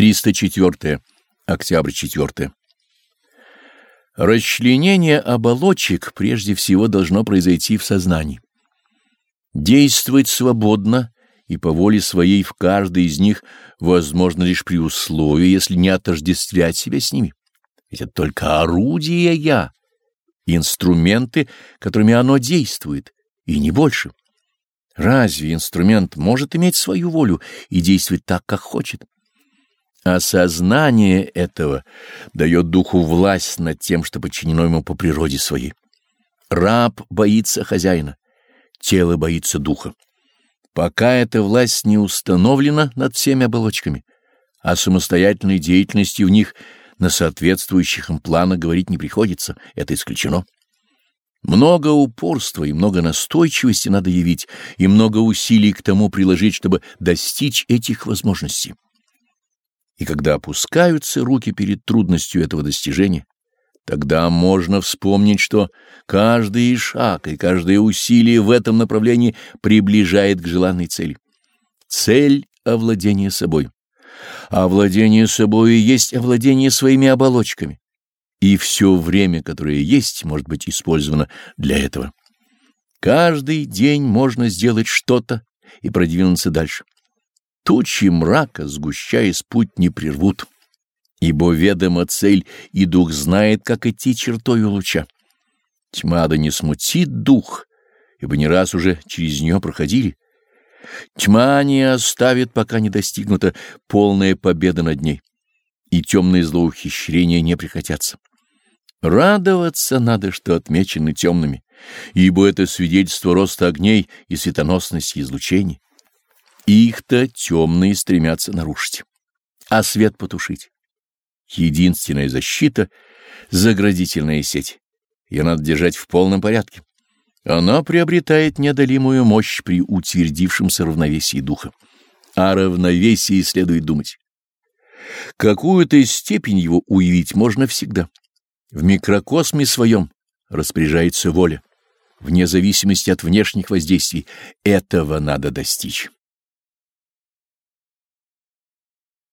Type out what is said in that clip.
304. Октябрь 4. Расчленение оболочек прежде всего должно произойти в сознании. Действовать свободно и по воле своей в каждой из них возможно лишь при условии, если не отождествлять себя с ними. Ведь это только орудия «я», инструменты, которыми оно действует, и не больше. Разве инструмент может иметь свою волю и действовать так, как хочет? Осознание этого дает духу власть над тем, что подчинено ему по природе своей. Раб боится хозяина, тело боится духа. Пока эта власть не установлена над всеми оболочками, а самостоятельной деятельности в них на соответствующих им планах говорить не приходится, это исключено. Много упорства и много настойчивости надо явить, и много усилий к тому приложить, чтобы достичь этих возможностей. И когда опускаются руки перед трудностью этого достижения, тогда можно вспомнить, что каждый шаг и каждое усилие в этом направлении приближает к желанной цели. Цель — овладение собой. Овладение собой есть овладение своими оболочками. И все время, которое есть, может быть использовано для этого. Каждый день можно сделать что-то и продвинуться дальше. Тучи мрака, сгущаясь, путь не прервут, ибо ведома цель, и дух знает, как идти чертою луча. Тьма да не смутит дух, ибо не раз уже через нее проходили. Тьма не оставит, пока не достигнута полная победа над ней, и темные злоухищрения не прекратятся. Радоваться надо, что отмечены темными, ибо это свидетельство роста огней и светоносности излучений. Их-то темные стремятся нарушить, а свет потушить. Единственная защита — заградительная сеть. Ее надо держать в полном порядке. Она приобретает неодолимую мощь при утвердившемся равновесии духа. О равновесии следует думать. Какую-то степень его уявить можно всегда. В микрокосме своем распоряжается воля. Вне зависимости от внешних воздействий этого надо достичь.